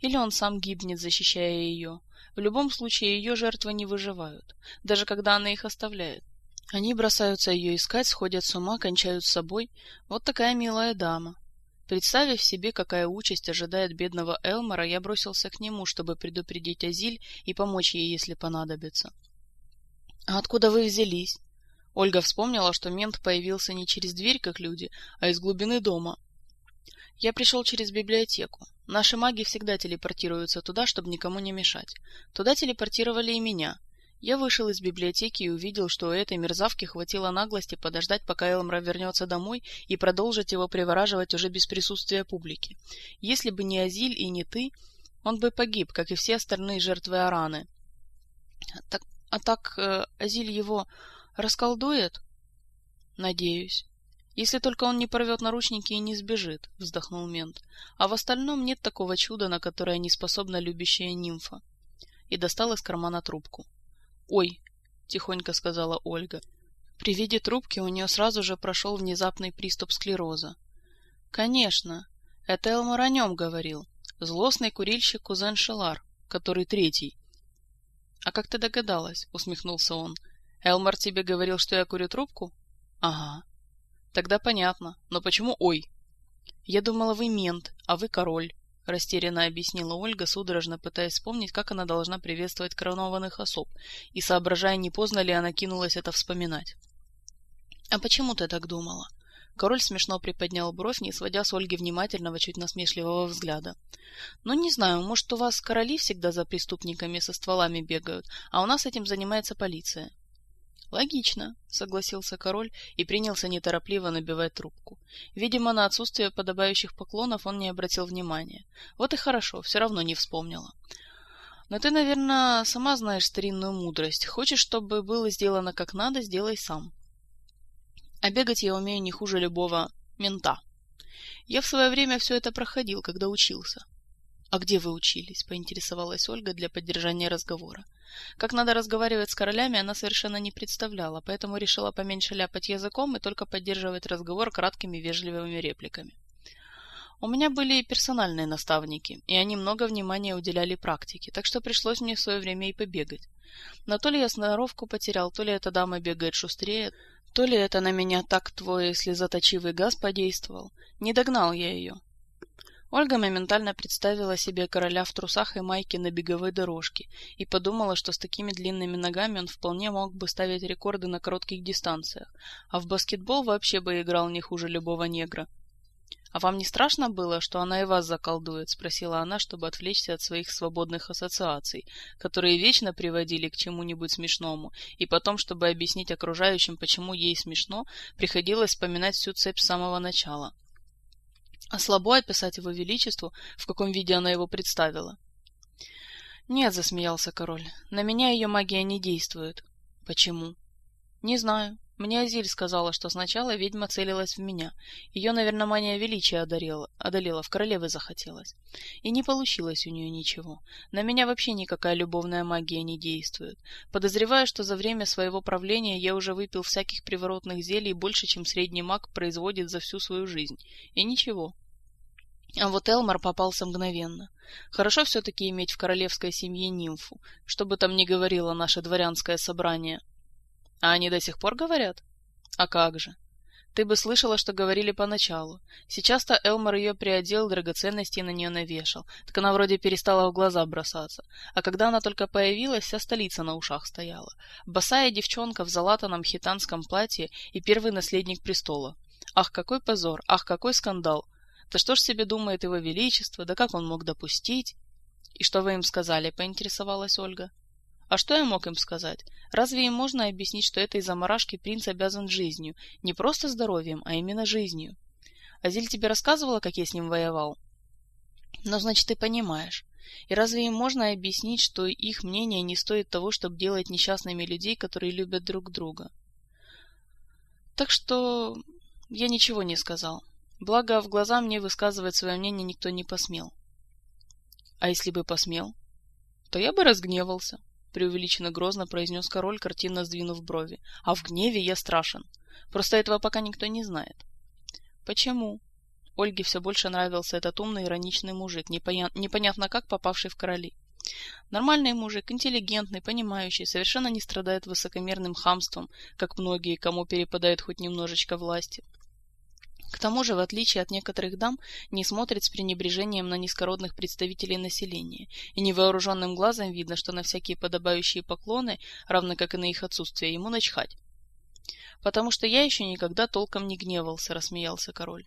Или он сам гибнет, защищая ее. В любом случае ее жертвы не выживают, даже когда она их оставляет. Они бросаются ее искать, сходят с ума, кончают с собой. Вот такая милая дама. Представив себе, какая участь ожидает бедного Элмора, я бросился к нему, чтобы предупредить Азиль и помочь ей, если понадобится. «А откуда вы взялись?» Ольга вспомнила, что мент появился не через дверь, как люди, а из глубины дома. «Я пришел через библиотеку. Наши маги всегда телепортируются туда, чтобы никому не мешать. Туда телепортировали и меня. Я вышел из библиотеки и увидел, что у этой мерзавки хватило наглости подождать, пока Элмра вернется домой, и продолжить его привораживать уже без присутствия публики. Если бы не Азиль и не ты, он бы погиб, как и все остальные жертвы Араны. Так, а так э, Азиль его расколдует? Надеюсь. Если только он не порвет наручники и не сбежит, вздохнул мент. А в остальном нет такого чуда, на которое не способна любящая нимфа. И достал из кармана трубку. «Ой!» — тихонько сказала Ольга. При виде трубки у нее сразу же прошел внезапный приступ склероза. «Конечно! Это Элмар о нем говорил. Злостный курильщик кузен Шелар, который третий». «А как ты догадалась?» — усмехнулся он. «Элмар тебе говорил, что я курю трубку?» «Ага». «Тогда понятно. Но почему «ой»?» «Я думала, вы мент, а вы король растерянно объяснила Ольга, судорожно пытаясь вспомнить, как она должна приветствовать коронованных особ, и соображая, не поздно ли она кинулась это вспоминать. «А почему ты так думала?» Король смешно приподнял бровь, не сводя с Ольги внимательного, чуть насмешливого взгляда. «Ну, не знаю, может, у вас короли всегда за преступниками со стволами бегают, а у нас этим занимается полиция. Логично, согласился король и принялся неторопливо набивать трубку. Видимо, на отсутствие подобающих поклонов он не обратил внимания. Вот и хорошо, все равно не вспомнила. Но ты, наверное, сама знаешь старинную мудрость. Хочешь, чтобы было сделано как надо, сделай сам. А бегать я умею не хуже любого мента. Я в свое время все это проходил, когда учился. «А где вы учились?» – поинтересовалась Ольга для поддержания разговора. Как надо разговаривать с королями, она совершенно не представляла, поэтому решила поменьше ляпать языком и только поддерживать разговор краткими вежливыми репликами. У меня были персональные наставники, и они много внимания уделяли практике, так что пришлось мне в свое время и побегать. Но то ли я сноровку потерял, то ли эта дама бегает шустрее, то ли это на меня так твой слезоточивый газ подействовал. Не догнал я ее. Ольга моментально представила себе короля в трусах и майке на беговой дорожке и подумала, что с такими длинными ногами он вполне мог бы ставить рекорды на коротких дистанциях, а в баскетбол вообще бы играл не хуже любого негра. «А вам не страшно было, что она и вас заколдует?» — спросила она, чтобы отвлечься от своих свободных ассоциаций, которые вечно приводили к чему-нибудь смешному, и потом, чтобы объяснить окружающим, почему ей смешно, приходилось вспоминать всю цепь с самого начала — а слабо описать его величеству, в каком виде она его представила. «Нет», — засмеялся король, — «на меня ее магия не действует». «Почему?» «Не знаю. Мне Азиль сказала, что сначала ведьма целилась в меня. Ее, наверное, мания величия одарила, одолела, в королевы захотелось. И не получилось у нее ничего. На меня вообще никакая любовная магия не действует. Подозреваю, что за время своего правления я уже выпил всяких приворотных зелий больше, чем средний маг производит за всю свою жизнь. И ничего. А вот Элмар попался мгновенно. Хорошо все-таки иметь в королевской семье нимфу, что бы там ни говорило наше дворянское собрание. А они до сих пор говорят? А как же? Ты бы слышала, что говорили поначалу. Сейчас-то Элмар ее приодел, драгоценности на нее навешал. Так она вроде перестала в глаза бросаться. А когда она только появилась, вся столица на ушах стояла. Босая девчонка в залатанном хитанском платье и первый наследник престола. Ах, какой позор! Ах, какой скандал! Да что ж себе думает его величество? Да как он мог допустить? И что вы им сказали, поинтересовалась Ольга. А что я мог им сказать? Разве им можно объяснить, что этой заморашке принц обязан жизнью? Не просто здоровьем, а именно жизнью. Азиль тебе рассказывала, как я с ним воевал? Ну, значит, ты понимаешь. И разве им можно объяснить, что их мнение не стоит того, чтобы делать несчастными людей, которые любят друг друга? Так что я ничего не сказал. Благо, в глаза мне высказывать свое мнение никто не посмел. А если бы посмел, то я бы разгневался преувеличенно грозно произнес король, картинно сдвинув брови. А в гневе я страшен. Просто этого пока никто не знает. Почему? Ольге все больше нравился этот умный, ироничный мужик, непонятно как попавший в короли. Нормальный мужик, интеллигентный, понимающий, совершенно не страдает высокомерным хамством, как многие, кому перепадает хоть немножечко власти. К тому же, в отличие от некоторых дам, не смотрит с пренебрежением на низкородных представителей населения, и невооруженным глазом видно, что на всякие подобающие поклоны, равно как и на их отсутствие, ему начхать. «Потому что я еще никогда толком не гневался», — рассмеялся король.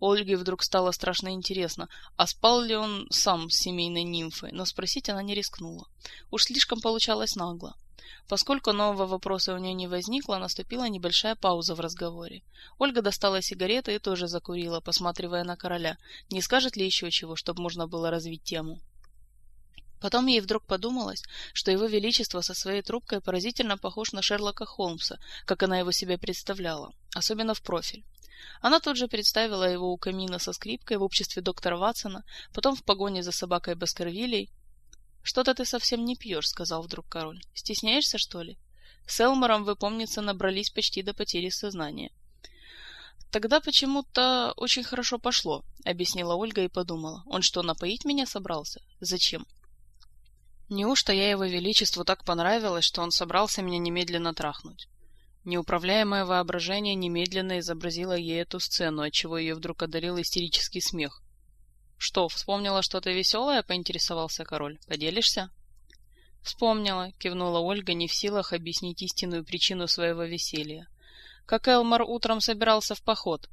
Ольге вдруг стало страшно интересно, а спал ли он сам с семейной нимфой, но спросить она не рискнула. Уж слишком получалось нагло. Поскольку нового вопроса у нее не возникло, наступила небольшая пауза в разговоре. Ольга достала сигареты и тоже закурила, посматривая на короля, не скажет ли еще чего, чтобы можно было развить тему. Потом ей вдруг подумалось, что его величество со своей трубкой поразительно похож на Шерлока Холмса, как она его себе представляла, особенно в профиль. Она тут же представила его у камина со скрипкой в обществе доктора Ватсона, потом в погоне за собакой Баскервилей. «Что-то ты совсем не пьешь», — сказал вдруг король. «Стесняешься, что ли?» С Элмором, вы, помнится, набрались почти до потери сознания. «Тогда почему-то очень хорошо пошло», — объяснила Ольга и подумала. «Он что, напоить меня собрался? Зачем?» Неужто я его величеству так понравилась, что он собрался меня немедленно трахнуть? Неуправляемое воображение немедленно изобразило ей эту сцену, отчего ее вдруг одарил истерический смех. «Что, вспомнила что-то веселое?» — поинтересовался король. «Поделишься?» «Вспомнила», — кивнула Ольга, не в силах объяснить истинную причину своего веселья. «Как Элмар утром собирался в поход.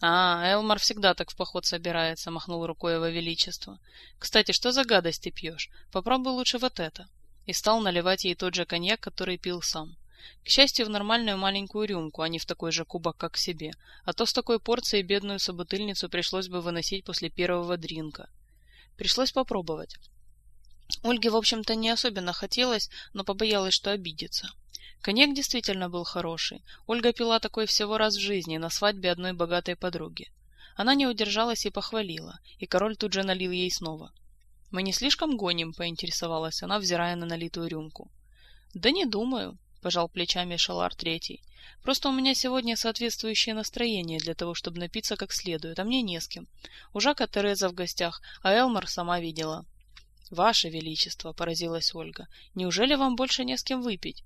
«А, Элмар всегда так в поход собирается», — махнул рукой его величество. «Кстати, что за гадость ты пьешь? Попробуй лучше вот это». И стал наливать ей тот же коньяк, который пил сам. К счастью, в нормальную маленькую рюмку, а не в такой же кубок, как себе. А то с такой порцией бедную собутыльницу пришлось бы выносить после первого дринка. Пришлось попробовать. Ольге, в общем-то, не особенно хотелось, но побоялась, что обидится. Коньяк действительно был хороший. Ольга пила такой всего раз в жизни, на свадьбе одной богатой подруги. Она не удержалась и похвалила, и король тут же налил ей снова. «Мы не слишком гоним?» — поинтересовалась она, взирая на налитую рюмку. «Да не думаю», — пожал плечами Шалар Третий. «Просто у меня сегодня соответствующее настроение для того, чтобы напиться как следует, а мне не с кем. У Жака Тереза в гостях, а Элмар сама видела». «Ваше Величество!» — поразилась Ольга. «Неужели вам больше не с кем выпить?»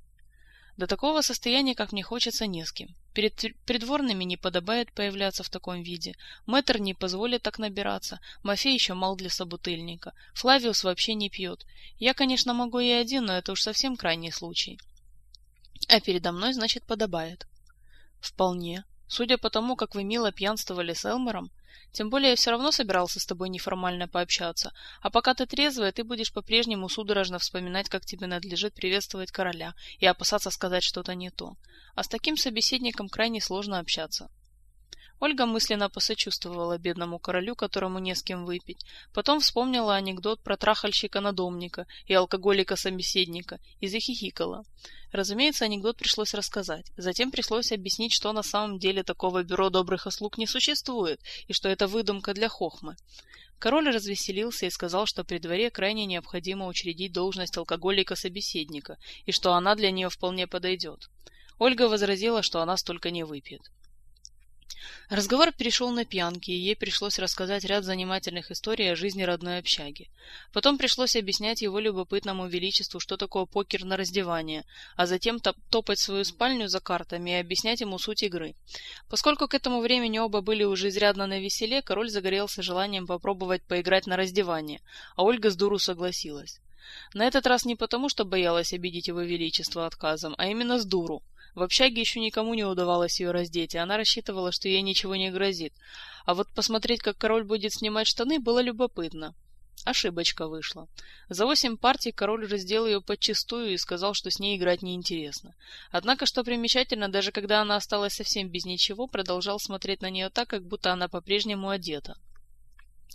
До такого состояния, как мне хочется, не с кем. Перед придворными не подобает появляться в таком виде. Мэтр не позволит так набираться. Мафей еще мал для собутыльника. Флавиус вообще не пьет. Я, конечно, могу и один, но это уж совсем крайний случай. А передо мной, значит, подобает. Вполне. Судя по тому, как вы мило пьянствовали с Элмером, тем более я все равно собирался с тобой неформально пообщаться, а пока ты трезвая, ты будешь по-прежнему судорожно вспоминать, как тебе надлежит приветствовать короля и опасаться сказать что-то не то. А с таким собеседником крайне сложно общаться. Ольга мысленно посочувствовала бедному королю, которому не с кем выпить. Потом вспомнила анекдот про трахальщика-надомника и алкоголика-собеседника и захихикала. Разумеется, анекдот пришлось рассказать. Затем пришлось объяснить, что на самом деле такого бюро добрых услуг не существует, и что это выдумка для хохмы. Король развеселился и сказал, что при дворе крайне необходимо учредить должность алкоголика-собеседника, и что она для нее вполне подойдет. Ольга возразила, что она столько не выпьет. Разговор перешел на пьянки, и ей пришлось рассказать ряд занимательных историй о жизни родной общаги. Потом пришлось объяснять его любопытному величеству, что такое покер на раздевание, а затем топать свою спальню за картами и объяснять ему суть игры. Поскольку к этому времени оба были уже изрядно на веселе, король загорелся желанием попробовать поиграть на раздевание, а Ольга с дуру согласилась. На этот раз не потому, что боялась обидеть его величество отказом, а именно с дуру. В общаге еще никому не удавалось ее раздеть, и она рассчитывала, что ей ничего не грозит. А вот посмотреть, как король будет снимать штаны, было любопытно. Ошибочка вышла. За восемь партий король раздел ее подчистую и сказал, что с ней играть неинтересно. Однако, что примечательно, даже когда она осталась совсем без ничего, продолжал смотреть на нее так, как будто она по-прежнему одета.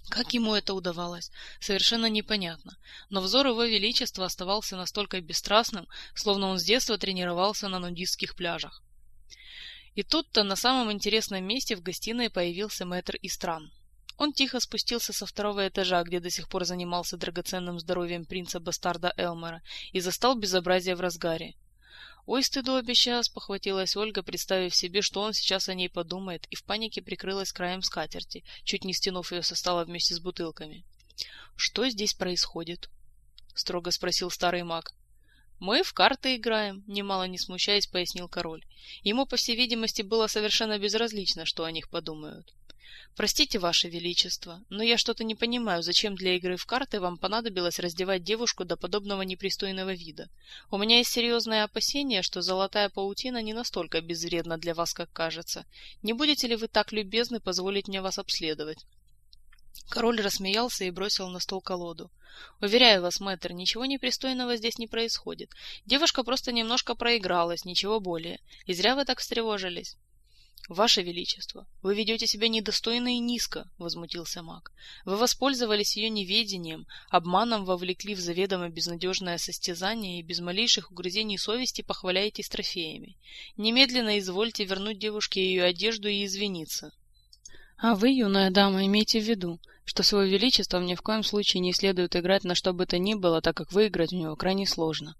Как ему это удавалось, совершенно непонятно, но взор его величества оставался настолько бесстрастным, словно он с детства тренировался на нудистских пляжах. И тут-то на самом интересном месте в гостиной появился мэтр Истран. Он тихо спустился со второго этажа, где до сих пор занимался драгоценным здоровьем принца-бастарда Элмера, и застал безобразие в разгаре. «Ой, стыдобище!» — спохватилась Ольга, представив себе, что он сейчас о ней подумает, и в панике прикрылась краем скатерти, чуть не стянув ее со стола вместе с бутылками. «Что здесь происходит?» — строго спросил старый маг. «Мы в карты играем», — немало не смущаясь, пояснил король. Ему, по всей видимости, было совершенно безразлично, что о них подумают. «Простите, Ваше Величество, но я что-то не понимаю, зачем для игры в карты вам понадобилось раздевать девушку до подобного непристойного вида. У меня есть серьезное опасение, что золотая паутина не настолько безвредна для вас, как кажется. Не будете ли вы так любезны позволить мне вас обследовать?» Король рассмеялся и бросил на стол колоду. «Уверяю вас, мэтр, ничего непристойного здесь не происходит. Девушка просто немножко проигралась, ничего более. И зря вы так встревожились». «Ваше Величество, вы ведете себя недостойно и низко», — возмутился маг. «Вы воспользовались ее неведением, обманом вовлекли в заведомо безнадежное состязание и без малейших угрызений совести похваляетесь трофеями. Немедленно извольте вернуть девушке ее одежду и извиниться». «А вы, юная дама, имейте в виду, что с его величеством ни в коем случае не следует играть на что бы то ни было, так как выиграть у него крайне сложно.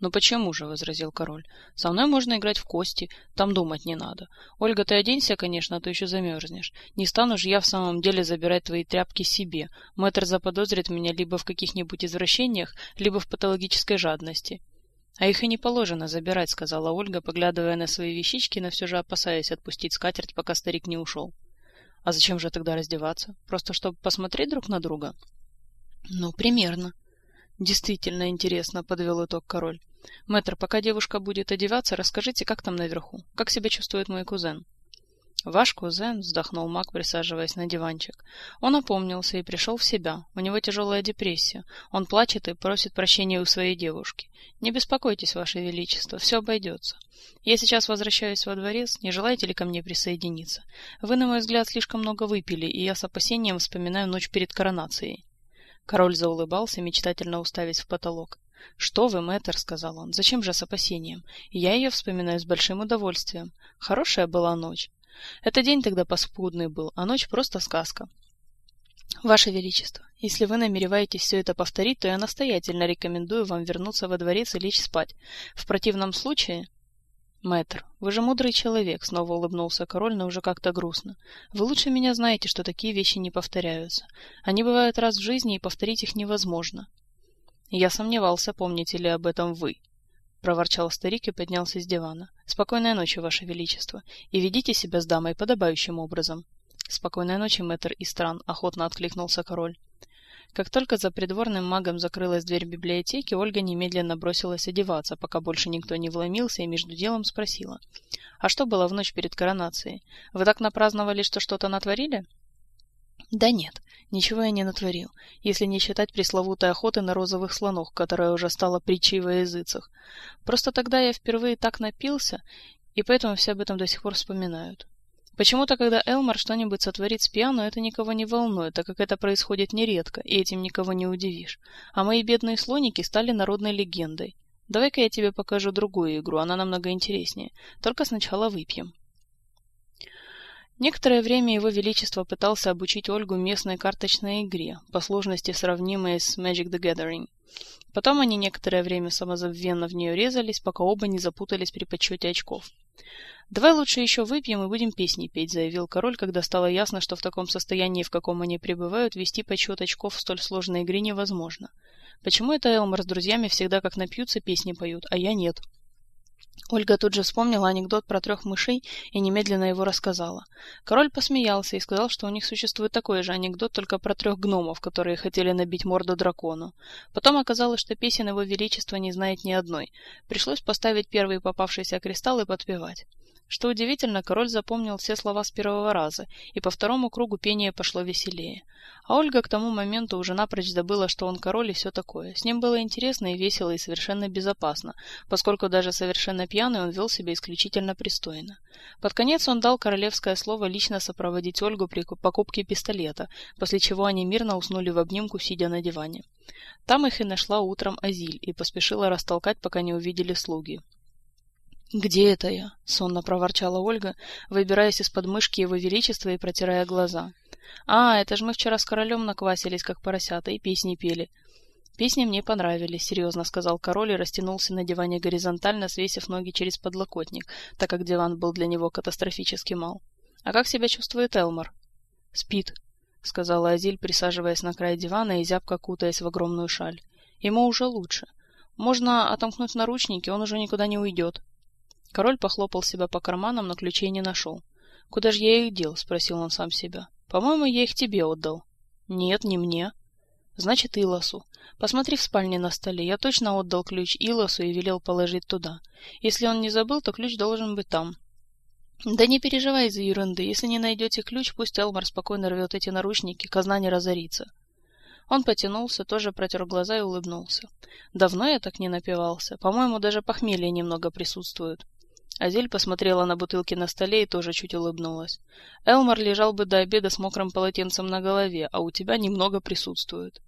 «Ну почему же?» — возразил король. «Со мной можно играть в кости, там думать не надо. Ольга, ты оденься, конечно, а то еще замерзнешь. Не стану же я в самом деле забирать твои тряпки себе. Мэтр заподозрит меня либо в каких-нибудь извращениях, либо в патологической жадности». «А их и не положено забирать», — сказала Ольга, поглядывая на свои вещички, но все же опасаясь отпустить скатерть, пока старик не ушел. «А зачем же тогда раздеваться? Просто чтобы посмотреть друг на друга?» «Ну, примерно». «Действительно интересно», — подвел итог король. Мэтр, пока девушка будет одеваться, расскажите, как там наверху? Как себя чувствует мой кузен? Ваш кузен, вздохнул Мак, присаживаясь на диванчик. Он опомнился и пришел в себя. У него тяжелая депрессия. Он плачет и просит прощения у своей девушки. Не беспокойтесь, ваше величество, все обойдется. Я сейчас возвращаюсь во дворец. Не желаете ли ко мне присоединиться? Вы, на мой взгляд, слишком много выпили, и я с опасением вспоминаю ночь перед коронацией. Король заулыбался, мечтательно уставясь в потолок. «Что вы, мэтр», — сказал он, — «зачем же с опасением? Я ее вспоминаю с большим удовольствием. Хорошая была ночь. Это день тогда паскудный был, а ночь просто сказка. Ваше Величество, если вы намереваетесь все это повторить, то я настоятельно рекомендую вам вернуться во дворец и лечь спать. В противном случае... Мэтр, вы же мудрый человек, снова улыбнулся король, но уже как-то грустно. Вы лучше меня знаете, что такие вещи не повторяются. Они бывают раз в жизни, и повторить их невозможно. «Я сомневался, помните ли об этом вы», — проворчал старик и поднялся с дивана. «Спокойной ночи, Ваше Величество, и ведите себя с дамой подобающим образом». «Спокойной ночи, мэтр Истран», — охотно откликнулся король. Как только за придворным магом закрылась дверь библиотеки, Ольга немедленно бросилась одеваться, пока больше никто не вломился, и между делом спросила. «А что было в ночь перед коронацией? Вы так напраздновали, что что-то натворили?» Да нет, ничего я не натворил, если не считать пресловутой охоты на розовых слонов, которая уже стала притчей во языцах. Просто тогда я впервые так напился, и поэтому все об этом до сих пор вспоминают. Почему-то, когда Элмар что-нибудь сотворит с пьяну, это никого не волнует, так как это происходит нередко, и этим никого не удивишь. А мои бедные слоники стали народной легендой. Давай-ка я тебе покажу другую игру, она намного интереснее. Только сначала выпьем. Некоторое время его величество пытался обучить Ольгу местной карточной игре, по сложности сравнимой с Magic the Gathering. Потом они некоторое время самозабвенно в нее резались, пока оба не запутались при подсчете очков. «Давай лучше еще выпьем и будем песни петь», — заявил король, когда стало ясно, что в таком состоянии, в каком они пребывают, вести подсчет очков в столь сложной игре невозможно. «Почему это Элмар с друзьями всегда как напьются песни поют, а я нет?» Ольга тут же вспомнила анекдот про трех мышей и немедленно его рассказала. Король посмеялся и сказал, что у них существует такой же анекдот, только про трех гномов, которые хотели набить морду дракону. Потом оказалось, что песен его величества не знает ни одной. Пришлось поставить первый попавшийся кристалл и подпевать. Что удивительно, король запомнил все слова с первого раза, и по второму кругу пение пошло веселее. А Ольга к тому моменту уже напрочь забыла, что он король и все такое. С ним было интересно и весело и совершенно безопасно, поскольку даже совершенно пьяный он вел себя исключительно пристойно. Под конец он дал королевское слово лично сопроводить Ольгу при покупке пистолета, после чего они мирно уснули в обнимку, сидя на диване. Там их и нашла утром Азиль и поспешила растолкать, пока не увидели слуги. «Где это я?» — сонно проворчала Ольга, выбираясь из подмышки его величества и протирая глаза. «А, это же мы вчера с королем наквасились, как поросята, и песни пели». «Песни мне понравились», — серьезно сказал король и растянулся на диване горизонтально, свесив ноги через подлокотник, так как диван был для него катастрофически мал. «А как себя чувствует Элмар?» «Спит», — сказала Азиль, присаживаясь на край дивана и зябко кутаясь в огромную шаль. «Ему уже лучше. Можно отомкнуть наручники, он уже никуда не уйдет». Король похлопал себя по карманам, но ключей не нашел. «Куда же я их дел?» — спросил он сам себя. «По-моему, я их тебе отдал». «Нет, не мне». «Значит, Илосу. Посмотри в спальне на столе. Я точно отдал ключ Илосу и велел положить туда. Если он не забыл, то ключ должен быть там». Да не переживай из-за ерунды. Если не найдете ключ, пусть Элмар спокойно рвет эти наручники, казна не разорится. Он потянулся, тоже протер глаза и улыбнулся. Давно я так не напивался. По-моему, даже похмелье немного присутствует. Азель посмотрела на бутылки на столе и тоже чуть улыбнулась. Элмар лежал бы до обеда с мокрым полотенцем на голове, а у тебя немного присутствует.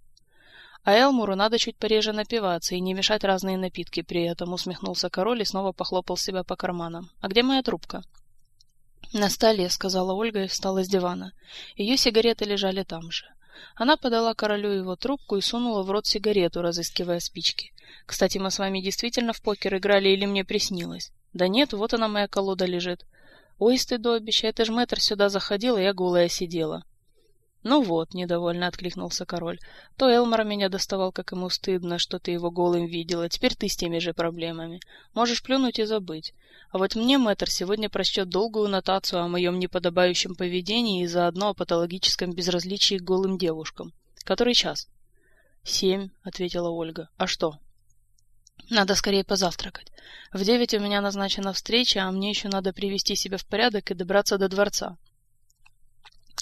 А Элмуру надо чуть пореже напиваться и не мешать разные напитки при этом, усмехнулся король и снова похлопал себя по карманам. А где моя трубка? На столе, сказала Ольга и встала с дивана. Ее сигареты лежали там же. Она подала королю его трубку и сунула в рот сигарету, разыскивая спички. Кстати, мы с вами действительно в покер играли или мне приснилось? Да нет, вот она моя колода лежит. Ой, стыдобище, это ж мэтр сюда заходил, и я голая сидела. Ну вот, недовольно откликнулся король. То Элмар меня доставал, как ему стыдно, что ты его голым видела. Теперь ты с теми же проблемами. Можешь плюнуть и забыть. А вот мне мэтр сегодня прочтет долгую нотацию о моем неподобающем поведении и заодно о патологическом безразличии к голым девушкам. Который час? Семь, ответила Ольга. А что? Надо скорее позавтракать. В девять у меня назначена встреча, а мне еще надо привести себя в порядок и добраться до дворца.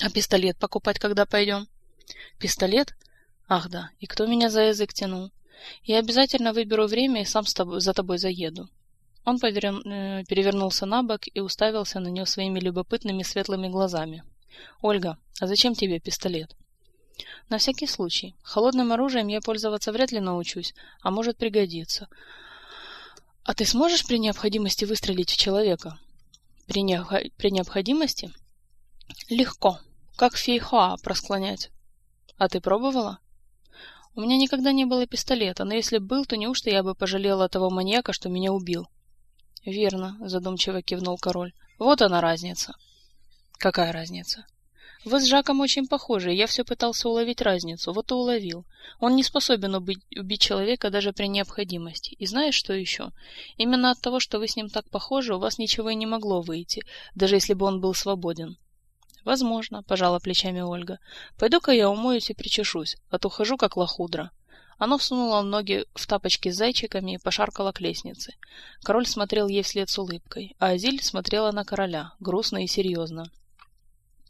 А пистолет покупать когда пойдем? Пистолет? Ах да, и кто меня за язык тянул? Я обязательно выберу время и сам с тобой, за тобой заеду. Он поверн... Э, перевернулся на бок и уставился на нее своими любопытными светлыми глазами. «Ольга, а зачем тебе пистолет?» «На всякий случай. Холодным оружием я пользоваться вряд ли научусь, а может пригодиться. А ты сможешь при необходимости выстрелить в человека?» «При, необх... при необходимости?» «Легко. Как фейхоа просклонять». «А ты пробовала?» «У меня никогда не было пистолета, но если был, то неужто я бы пожалела того маньяка, что меня убил?» Верно, задумчиво кивнул король. Вот она разница. Какая разница? Вы с Жаком очень похожи, я все пытался уловить разницу, вот и уловил. Он не способен убить, убить человека даже при необходимости. И знаешь, что еще? Именно от того, что вы с ним так похожи, у вас ничего и не могло выйти, даже если бы он был свободен. Возможно, пожала плечами Ольга. Пойду-ка я умоюсь и причешусь, а то хожу как лохудра. Оно всунуло ноги в тапочки с зайчиками и пошаркало к лестнице. Король смотрел ей вслед с улыбкой, а Азиль смотрела на короля, грустно и серьезно.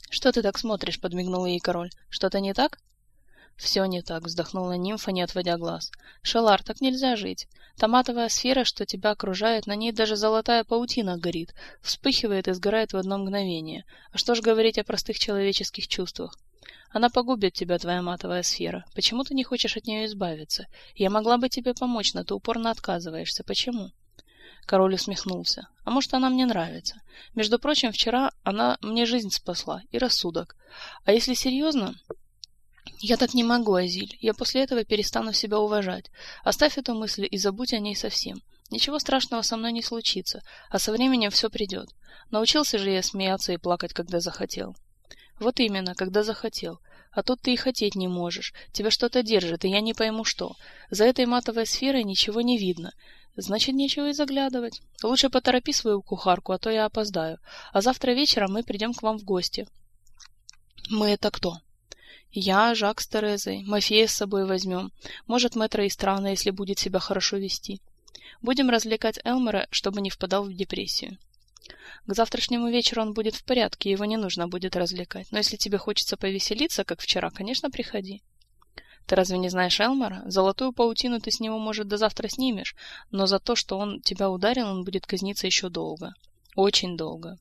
«Что ты так смотришь?» — подмигнул ей король. «Что-то не так?» «Все не так», — вздохнула нимфа, не отводя глаз. «Шелар, так нельзя жить. Томатовая сфера, что тебя окружает, на ней даже золотая паутина горит, вспыхивает и сгорает в одно мгновение. А что ж говорить о простых человеческих чувствах? Она погубит тебя, твоя матовая сфера. Почему ты не хочешь от нее избавиться? Я могла бы тебе помочь, но ты упорно отказываешься. Почему?» Король усмехнулся. «А может, она мне нравится? Между прочим, вчера она мне жизнь спасла и рассудок. А если серьезно, я так не могу, Азиль. Я после этого перестану себя уважать. Оставь эту мысль и забудь о ней совсем. Ничего страшного со мной не случится, а со временем все придет. Научился же я смеяться и плакать, когда захотел. Вот именно, когда захотел. А тут ты и хотеть не можешь. Тебя что-то держит, и я не пойму что. За этой матовой сферой ничего не видно. Значит, нечего и заглядывать. Лучше поторопи свою кухарку, а то я опоздаю. А завтра вечером мы придем к вам в гости. Мы это кто? Я, Жак с Терезой. Мафея с собой возьмем. Может, мэтра и странно, если будет себя хорошо вести. Будем развлекать Элмера, чтобы не впадал в депрессию. К завтрашнему вечеру он будет в порядке, его не нужно будет развлекать. Но если тебе хочется повеселиться, как вчера, конечно, приходи. Ты разве не знаешь Элмора? Золотую паутину ты с него, может, до завтра снимешь, но за то, что он тебя ударил, он будет казниться еще долго. Очень долго.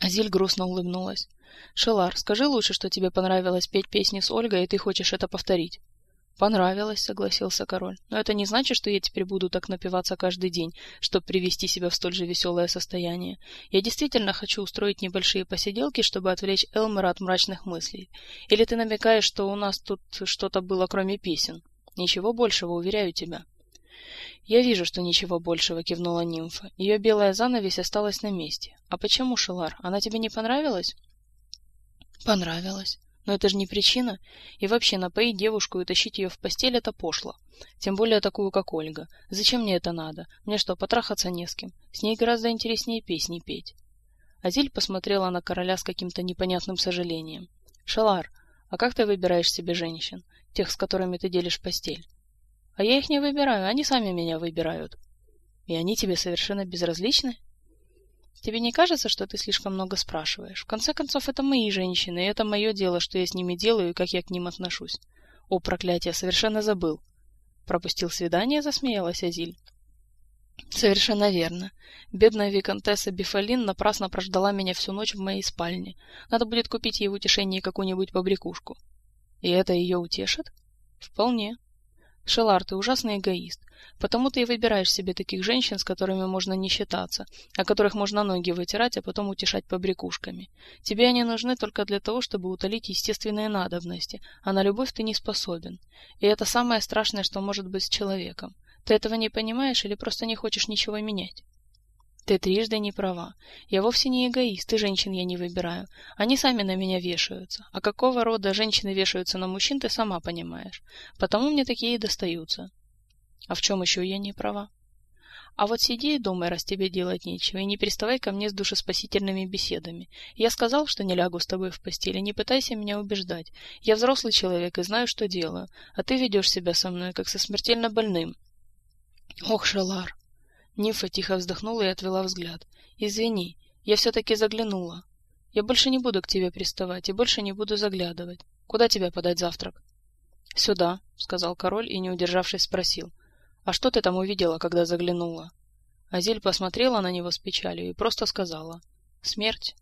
Азиль грустно улыбнулась. «Шелар, скажи лучше, что тебе понравилось петь песни с Ольгой, и ты хочешь это повторить». «Понравилось», — согласился король. «Но это не значит, что я теперь буду так напиваться каждый день, чтобы привести себя в столь же веселое состояние. Я действительно хочу устроить небольшие посиделки, чтобы отвлечь Элмера от мрачных мыслей. Или ты намекаешь, что у нас тут что-то было, кроме песен? Ничего большего, уверяю тебя». «Я вижу, что ничего большего», — кивнула нимфа. Ее белая занавесь осталась на месте. «А почему, Шелар? Она тебе не понравилась?» «Понравилась. Но это же не причина. И вообще, напоить девушку и тащить ее в постель – это пошло. Тем более такую, как Ольга. Зачем мне это надо? Мне что, потрахаться не с кем? С ней гораздо интереснее песни петь. Азиль посмотрела на короля с каким-то непонятным сожалением. «Шалар, а как ты выбираешь себе женщин? Тех, с которыми ты делишь постель?» «А я их не выбираю, они сами меня выбирают». «И они тебе совершенно безразличны?» Тебе не кажется, что ты слишком много спрашиваешь? В конце концов, это мои женщины, и это мое дело, что я с ними делаю и как я к ним отношусь. О, проклятие, совершенно забыл. Пропустил свидание, засмеялась Азиль. Совершенно верно. Бедная виконтесса Бифалин напрасно прождала меня всю ночь в моей спальне. Надо будет купить ей в утешении какую-нибудь побрякушку. И это ее утешит? Вполне. Шелар, ты ужасный эгоист. Потому ты и выбираешь себе таких женщин, с которыми можно не считаться, о которых можно ноги вытирать, а потом утешать побрякушками. Тебе они нужны только для того, чтобы утолить естественные надобности, а на любовь ты не способен. И это самое страшное, что может быть с человеком. Ты этого не понимаешь или просто не хочешь ничего менять? Ты трижды не права. Я вовсе не эгоист, и женщин я не выбираю. Они сами на меня вешаются. А какого рода женщины вешаются на мужчин, ты сама понимаешь. Потому мне такие и достаются. А в чем еще я не права? А вот сиди и думай, раз тебе делать нечего, и не приставай ко мне с душеспасительными беседами. Я сказал, что не лягу с тобой в постели, не пытайся меня убеждать. Я взрослый человек и знаю, что делаю, а ты ведешь себя со мной, как со смертельно больным. Ох, Шалар! Нимфа тихо вздохнула и отвела взгляд. Извини, я все-таки заглянула. Я больше не буду к тебе приставать и больше не буду заглядывать. Куда тебе подать завтрак? Сюда, сказал король и, не удержавшись, спросил. А что ты там увидела, когда заглянула? Азель посмотрела на него с печалью и просто сказала. Смерть.